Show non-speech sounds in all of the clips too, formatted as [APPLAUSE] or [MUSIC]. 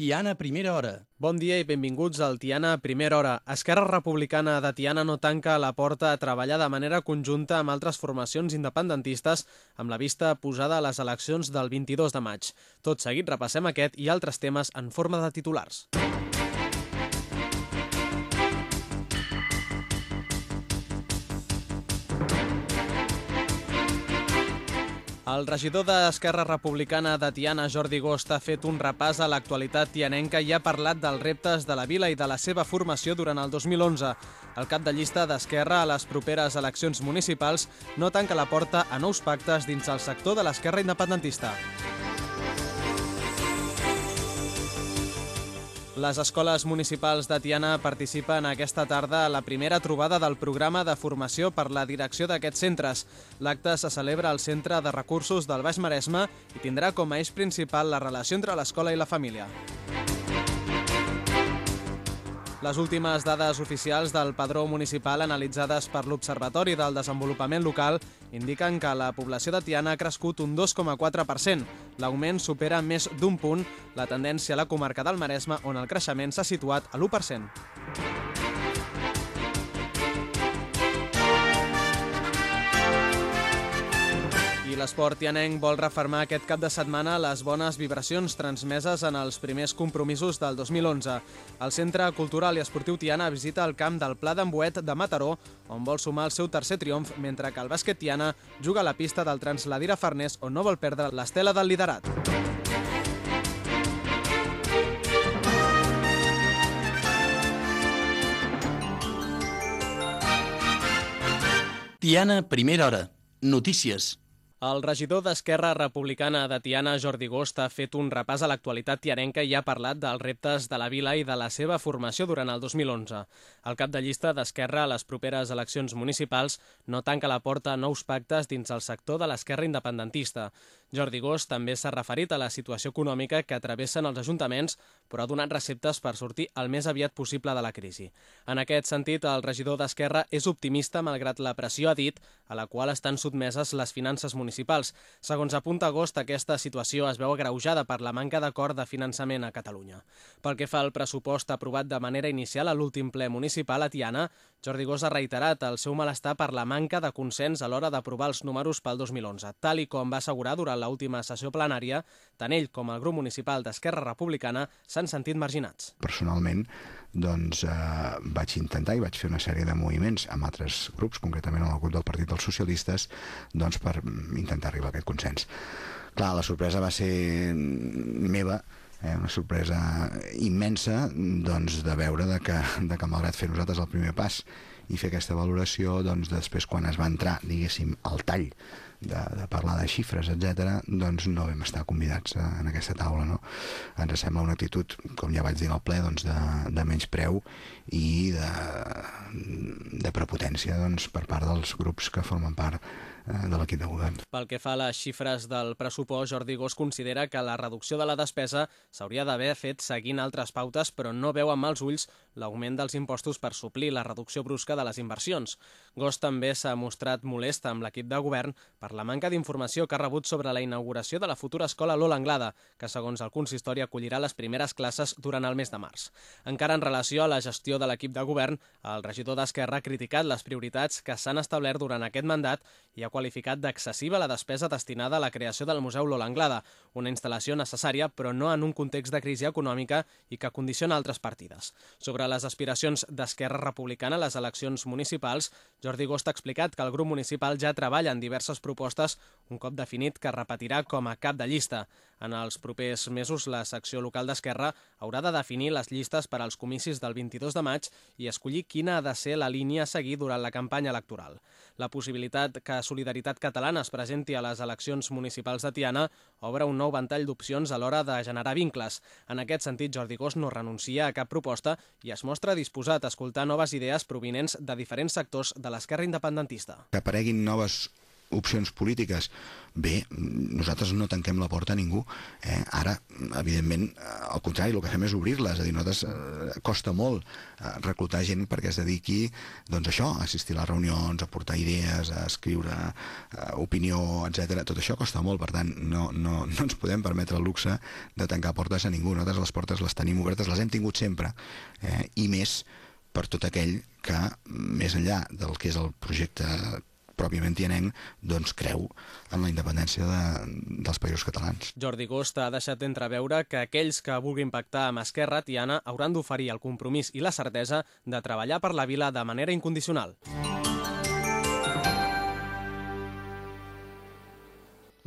Tiana, primera hora. Bon dia i benvinguts al Tiana Primera Hora. Esquerra Republicana de Tiana no tanca la porta a treballar de manera conjunta amb altres formacions independentistes amb la vista posada a les eleccions del 22 de maig. Tot seguit repassem aquest i altres temes en forma de titulars. El regidor d'Esquerra Republicana de Tiana, Jordi Gost, ha fet un repàs a l'actualitat tianenca i ha parlat dels reptes de la vila i de la seva formació durant el 2011. El cap de llista d'Esquerra a les properes eleccions municipals no tanca la porta a nous pactes dins el sector de l'esquerra independentista. Les escoles municipals de Tiana participen aquesta tarda a la primera trobada del programa de formació per la direcció d'aquests centres. L'acte se celebra al Centre de Recursos del Baix Maresme i tindrà com a eix principal la relació entre l'escola i la família. Les últimes dades oficials del padró municipal analitzades per l'Observatori del Desenvolupament Local indiquen que la població de Tiana ha crescut un 2,4%. L'augment supera més d'un punt la tendència a la comarca del Maresme, on el creixement s'ha situat a l'1%. L'esport tianenc vol refermar aquest cap de setmana les bones vibracions transmeses en els primers compromisos del 2011. El Centre Cultural i Esportiu Tiana visita el camp del Pla d'Embuet de Mataró, on vol sumar el seu tercer triomf, mentre que el bàsquet Tiana juga a la pista del Transladira Farners, on no vol perdre l'estela del liderat. Tiana, primera hora. Notícies. El regidor d'Esquerra Republicana de Tiana, Jordi Gost, ha fet un repàs a l'actualitat tianenca i ha parlat dels reptes de la vila i de la seva formació durant el 2011. El cap de llista d'Esquerra a les properes eleccions municipals no tanca la porta a nous pactes dins el sector de l'esquerra independentista. Jordi Gost també s'ha referit a la situació econòmica que travessen els ajuntaments, però ha donat receptes per sortir el més aviat possible de la crisi. En aquest sentit, el regidor d'Esquerra és optimista malgrat la pressió, ha dit, a la qual estan sotmeses les finances municipals. Segons apunta Agost, aquesta situació es veu agreujada per la manca d'acord de finançament a Catalunya. Pel que fa al pressupost aprovat de manera inicial a l'últim ple municipal a Tiana, Jordi Gós ha reiterat el seu malestar per la manca de consens a l'hora d'aprovar els números pel 2011, tal i com va assegurar durant l'última sessió plenària, tant ell com el grup municipal d'Esquerra Republicana s'han sentit marginats. Personalment, doncs eh, vaig intentar i vaig fer una sèrie de moviments amb altres grups, concretament amb el grup del Partit dels Socialistes, doncs per intentar arribar a aquest consens. Clar, la sorpresa va ser meva, eh, una sorpresa immensa doncs, de veure de que, de que malgrat fer nosaltres el primer pas i fer aquesta valoració, doncs després quan es va entrar, diguéssim, al tall de, de parlar de xifres, etc, doncs no vam estar convidats a, en aquesta taula. No? Ens sembla una actitud, com ja vaig dir al ple, doncs de, de menys preu i de, de prepotència doncs, per part dels grups que formen part eh, de l'equip de govern. Pel que fa a les xifres del pressupost, Jordi Gós considera que la reducció de la despesa s'hauria d'haver fet seguint altres pautes, però no veu amb mals ulls l'augment dels impostos per suplir la reducció brusca de les inversions. Gós també s'ha mostrat molest amb l'equip de govern per la manca d'informació que ha rebut sobre la inauguració de la futura escola Lola Anglada, que segons el consistori acollirà les primeres classes durant el mes de març. Encara en relació a la gestió de l'equip de govern, el regidor d'Esquerra ha criticat les prioritats que s'han establert durant aquest mandat i ha qualificat d'excessiva la despesa destinada a la creació del Museu Lola Anglada, una instal·lació necessària però no en un context de crisi econòmica i que condiciona altres partides. Sobre les aspiracions d'Esquerra Republicana a les eleccions municipals, Jordi Gost ha explicat que el grup municipal ja treballa en diverses propostes un cop definit que repetirà com a cap de llista. En els propers mesos, la secció local d'Esquerra haurà de definir les llistes per als comicis del 22 de maig i escollir quina ha de ser la línia a seguir durant la campanya electoral. La possibilitat que Solidaritat Catalana es presenti a les eleccions municipals de Tiana obre un nou ventall d'opcions a l'hora de generar vincles. En aquest sentit, Jordi Gós no renuncia a cap proposta i es mostra disposat a escoltar noves idees provinents de diferents sectors de l'esquerra independentista. Que apareguin noves opcions polítiques, bé, nosaltres no tanquem la porta a ningú. Eh? Ara, evidentment, al contrari, el que fem és obrir-la, és a dir, nosaltres eh, costa molt eh, reclutar gent perquè es dediqui, doncs això, a assistir a les reunions, a portar idees, a escriure eh, opinió, etc. Tot això costa molt, per tant, no, no, [LAUGHS] no ens podem permetre el luxe de tancar portes a ningú. Nosaltres les portes les tenim obertes, les hem tingut sempre, eh? i més per tot aquell que, més enllà del que és el projecte pròpiament tianenc, doncs creu en la independència de, dels països catalans. Jordi Costa ha deixat entreveure que aquells que vulguin pactar amb Esquerra Tiana hauran d'oferir el compromís i la certesa de treballar per la vila de manera incondicional.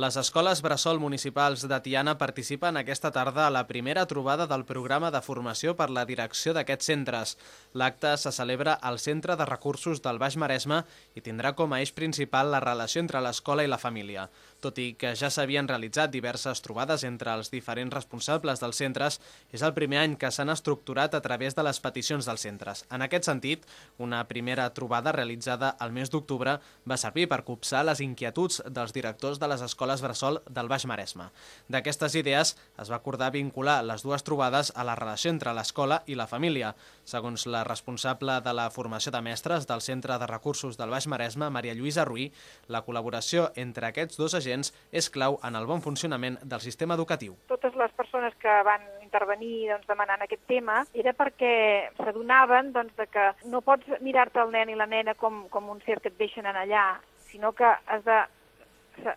Les escoles Bressol municipals de Tiana participen aquesta tarda a la primera trobada del programa de formació per la direcció d'aquests centres. L'acte se celebra al Centre de Recursos del Baix Maresme i tindrà com a eix principal la relació entre l'escola i la família. Tot i que ja s'havien realitzat diverses trobades entre els diferents responsables dels centres, és el primer any que s'han estructurat a través de les peticions dels centres. En aquest sentit, una primera trobada realitzada al mes d'octubre va servir per copsar les inquietuds dels directors de les escoles Bressol del Baix Maresme. D'aquestes idees es va acordar vincular les dues trobades a la relació entre l'escola i la família. Segons la responsable de la formació de mestres del Centre de Recursos del Baix Maresme, Maria Lluïsa Ruí, la col·laboració entre aquests dos agents agents és clau en el bon funcionament del sistema educatiu. Totes les persones que van intervenir doncs, demanant aquest tema era perquè s'adonaven doncs, de que no pots mirar-te el nen i la nena com, com un ser que et deixen en allà, sinó que has de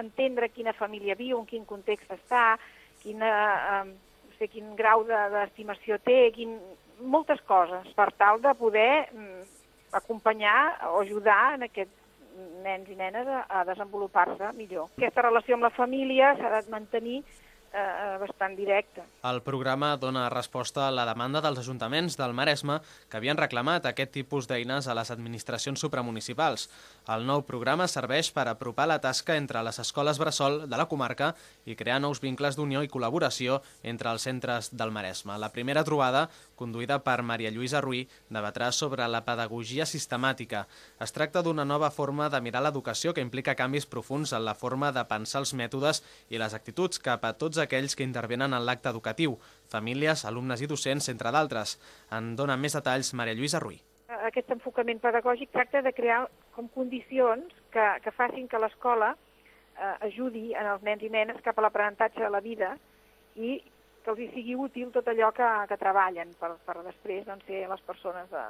entendre quina família viu, en quin context està, quina, eh, no sé, quin grau d'estimació té, quin, moltes coses, per tal de poder mm, acompanyar o ajudar en aquest nens i nenes a, a desenvolupar-se millor. Aquesta relació amb la família s'ha de mantenir eh, bastant directe. El programa dona resposta a la demanda dels ajuntaments del Maresme que havien reclamat aquest tipus d'eines a les administracions supramunicipals. El nou programa serveix per apropar la tasca entre les escoles bressol de la comarca i crear nous vincles d'unió i col·laboració entre els centres del Maresme. La primera trobada, conduïda per Maria Lluïsa Ruí, debatrà sobre la pedagogia sistemàtica. Es tracta d'una nova forma de mirar l'educació que implica canvis profuns en la forma de pensar els mètodes i les actituds cap a tots aquells que intervenen en l'acte educatiu, famílies, alumnes i docents, entre d'altres. En dona més detalls Maria Lluïsa Ruí. Aquest enfocament pedagògic tracta de crear com condicions que, que facin que l'escola eh, ajudi en els nens i nenes cap a l'aprenentatge de la vida i que els hi sigui útil tot allò que, que treballen per, per després doncs, ser les persones de,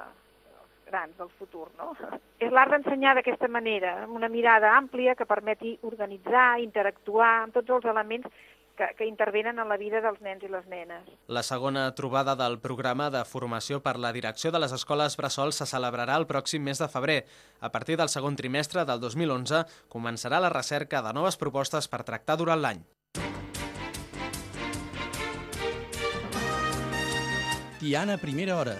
grans del futur. No? [LAUGHS] És l'art d'ensenyar d'aquesta manera, amb una mirada àmplia que permeti organitzar, interactuar amb tots els elements que, que intervenen en la vida dels nens i les nenes. La segona trobada del programa de formació per la direcció de les escoles Bressol se celebrarà el pròxim mes de febrer. A partir del segon trimestre del 2011 començarà la recerca de noves propostes per tractar durant l'any. Tiana, primera hora.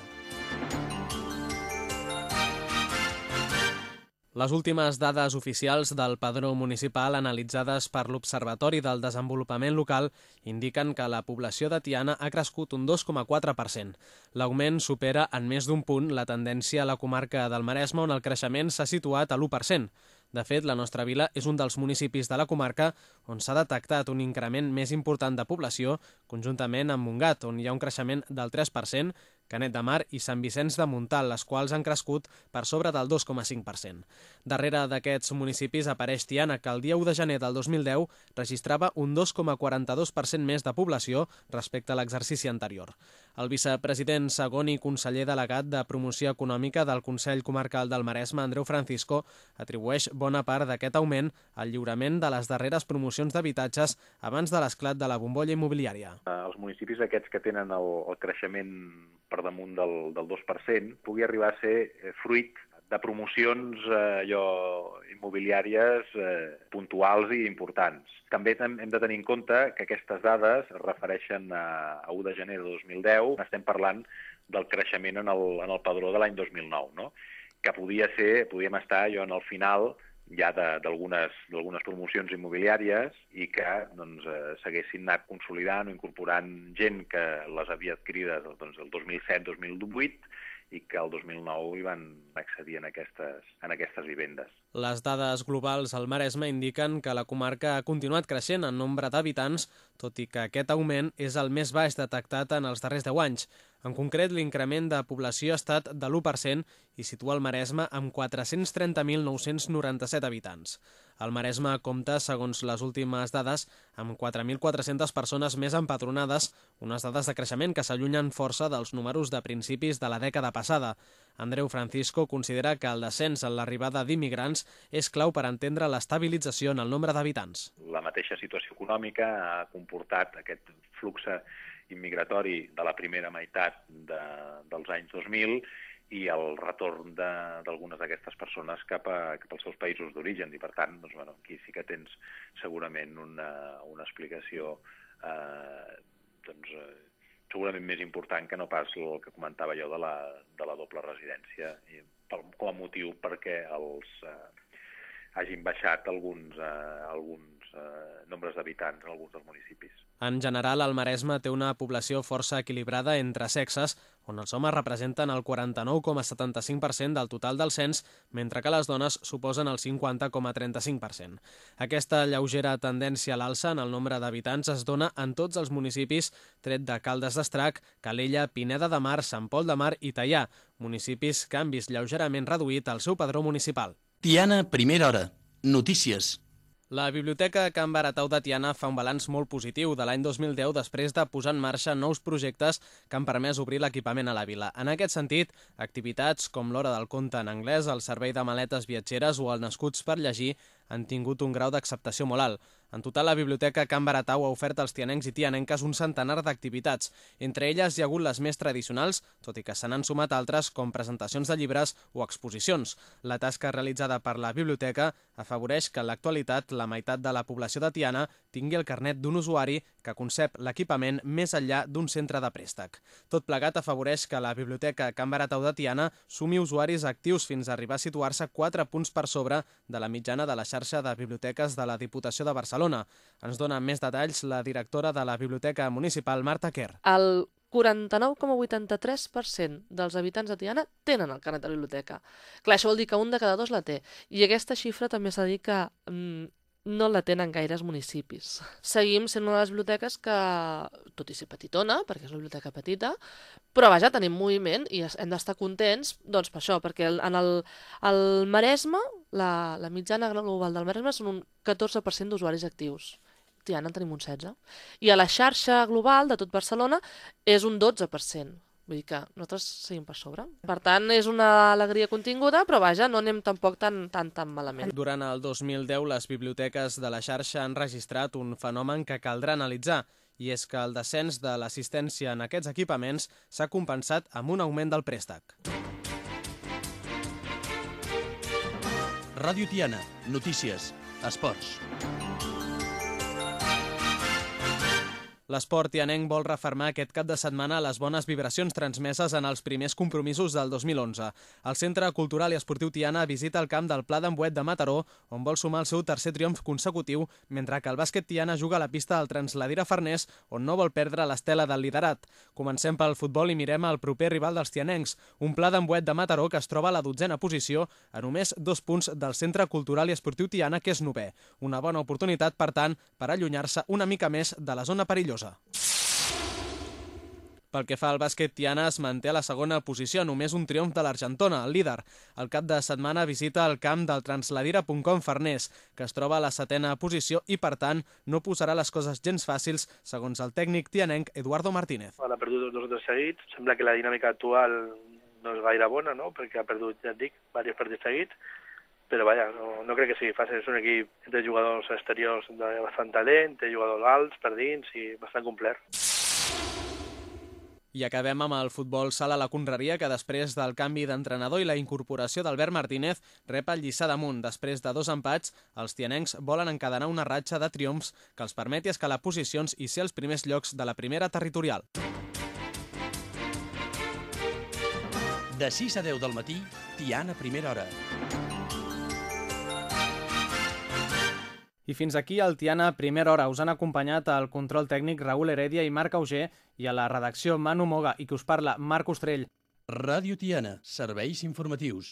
Les últimes dades oficials del padró municipal analitzades per l'Observatori del Desenvolupament Local indiquen que la població de Tiana ha crescut un 2,4%. L'augment supera en més d'un punt la tendència a la comarca del Maresme on el creixement s'ha situat a l'1%. De fet, la nostra vila és un dels municipis de la comarca on s'ha detectat un increment més important de població, conjuntament amb Montgat, on hi ha un creixement del 3%, Canet de Mar i Sant Vicenç de Montal, les quals han crescut per sobre del 2,5%. Darrere d'aquests municipis apareix Tiana, que el dia 1 de gener del 2010 registrava un 2,42% més de població respecte a l'exercici anterior. El vicepresident segon i conseller delegat de Promoció Econòmica del Consell Comarcal del Maresme, Andreu Francisco, atribueix bona part d'aquest augment al lliurament de les darreres promocions d'habitatges abans de l'esclat de la bombolla immobiliària. Els municipis aquests que tenen el, el creixement per damunt del, del 2%, pugui arribar a ser eh, fruit de promocions eh, allò, immobiliàries eh, puntuals i importants. També hem de tenir en compte que aquestes dades es refereixen a, a 1 de gener de 2010. Estem parlant del creixement en el, en el padró de l'any 2009, no? que podia ser, podíem estar jo en el final ja d'algunes promocions immobiliàries i que doncs, eh, s'haguessin anat consolidant o incorporant gent que les havia adquirides doncs, el 2007-2008 i que el 2009 hi van accedir en aquestes, en aquestes vivendes. Les dades globals al Maresme indiquen que la comarca ha continuat creixent en nombre d'habitants, tot i que aquest augment és el més baix detectat en els darrers 10 anys. En concret, l'increment de població ha estat de l'1% i situa el Maresme amb 430.997 habitants. El Maresme compta, segons les últimes dades, amb 4.400 persones més empadronades, unes dades de creixement que s'allunyen força dels números de principis de la dècada passada. Andreu Francisco considera que el descens en l'arribada d'immigrants és clau per entendre l'estabilització en el nombre d'habitants. La mateixa situació econòmica ha comportat aquest flux immigratori de la primera meitat de, dels anys 2000 i el retorn d'algunes d'aquestes persones cap, a, cap als seus països d'origen. I, per tant, doncs, bueno, aquí sí que tens segurament una, una explicació eh, doncs, eh, segurament més important que no pas el que comentava jo de la, de la doble residència, i per, com a motiu perquè els, eh, hagin baixat alguns, eh, alguns eh, nombres d'habitants en alguns dels municipis. En general, el Maresme té una població força equilibrada entre sexes, on els homes representen el 49,75% del total del cens, mentre que les dones suposen el 50,35%. Aquesta lleugera tendència a l'alça en el nombre d'habitants es dona en tots els municipis, tret de Caldes d'Estrac, Calella, Pineda de Mar, Sant Pol de Mar i Tallà, municipis que han vist lleugerament reduït el seu padró municipal. Tiana, primera hora. Notícies. La Biblioteca Can Baratau de Tiana fa un balanç molt positiu de l'any 2010 després de posar en marxa nous projectes que han permès obrir l'equipament a la vila. En aquest sentit, activitats com l'Hora del Conte en anglès, el servei de maletes viatgeres o el Nascuts per llegir han tingut un grau d'acceptació molt alt. En total, la Biblioteca Can Baratau ha ofert als tianencs i tianenques un centenar d'activitats. Entre elles hi ha hagut les més tradicionals, tot i que se n'han sumat altres com presentacions de llibres o exposicions. La tasca realitzada per la biblioteca afavoreix que en l'actualitat la meitat de la població de Tiana tingui el carnet d'un usuari que concep l'equipament més enllà d'un centre de préstec. Tot plegat afavoreix que la Biblioteca Can Baratau de Tiana sumi usuaris actius fins a arribar a situar-se 4 punts per sobre de la mitjana de la xarxa de biblioteques de la Diputació de Barcelona. Ens dona més detalls la directora de la Biblioteca Municipal, Marta Kerr. El 49,83% dels habitants de Tiana tenen el carnet de biblioteca. Clar, això vol dir que un de cada dos la té. I aquesta xifra també s'ha dit que mm, no la tenen gaires municipis. Seguim sent una de les biblioteques que, tot i ser petitona, perquè és una biblioteca petita, però vaja, tenim moviment i hem d'estar contents doncs, per això, perquè en el, el Maresme, la, la mitjana global del Maresme són un 14% d'usuaris actius. Tiana en tenim un 16. I a la xarxa global de tot Barcelona és un 12%. Vull dir que nosaltres seguim per sobre. Per tant, és una alegria continguda, però vaja, no anem tampoc tan, tan, tan malament. Durant el 2010, les biblioteques de la xarxa han registrat un fenomen que caldrà analitzar, i és que el descens de l'assistència en aquests equipaments s'ha compensat amb un augment del préstec. Ràdio Tiana, notícies, esports. L'esport tianenc vol refermar aquest cap de setmana les bones vibracions transmeses en els primers compromisos del 2011. El Centre Cultural i Esportiu Tiana visita el camp del Pla d'Embuet de Mataró, on vol sumar el seu tercer triomf consecutiu, mentre que el bàsquet Tiana juga a la pista del Transladira Farners, on no vol perdre l'estela del liderat. Comencem pel futbol i mirem el proper rival dels tianencs, un Pla d'Embuet de Mataró que es troba a la dotzena posició, a només dos punts del Centre Cultural i Esportiu Tiana, que és novè. Una bona oportunitat, per tant, per allunyar-se una mica més de la zona perillosa perillosa. Pel que fa al bàsquet, Tiana es manté a la segona posició, només un triomf de l'Argentona, el líder. El cap de setmana visita el camp del Transladira.com Farners, que es troba a la setena posició i, per tant, no posarà les coses gens fàcils, segons el tècnic tianenc Eduardo Martínez. Ha perdut dos o tres seguits. Sembla que la dinàmica actual no és gaire bona, no? perquè ha perdut, ja et dic, diversos partits seguits, però vaja, no, no crec que sigui fàcil. És un equip de jugadors exteriors de bastant talent, té jugadors alts per dins i bastant complet. I acabem amb el futbol sala a la Conreria, que després del canvi d'entrenador i la incorporació d'Albert Martínez rep el lliçà damunt. Després de dos empats, els tianencs volen encadenar una ratxa de triomfs que els permeti escalar posicions i ser els primers llocs de la primera territorial. De 6 a 10 del matí, Tiana, primera hora. I fins aquí el Tiana Primera Hora. Us han acompanyat el control tècnic Raül Heredia i Marc Auger i a la redacció Manu Moga i que us parla Marc Ostrell. Ràdio Tiana, serveis informatius.